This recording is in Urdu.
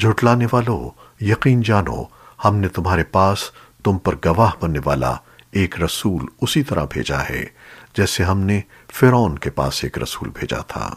جھٹلانے والو، یقین جانو، ہم نے تمہارے پاس تم پر گواہ بننے والا ایک رسول اسی طرح بھیجا ہے، جیسے ہم نے فرعون کے پاس ایک رسول بھیجا تھا۔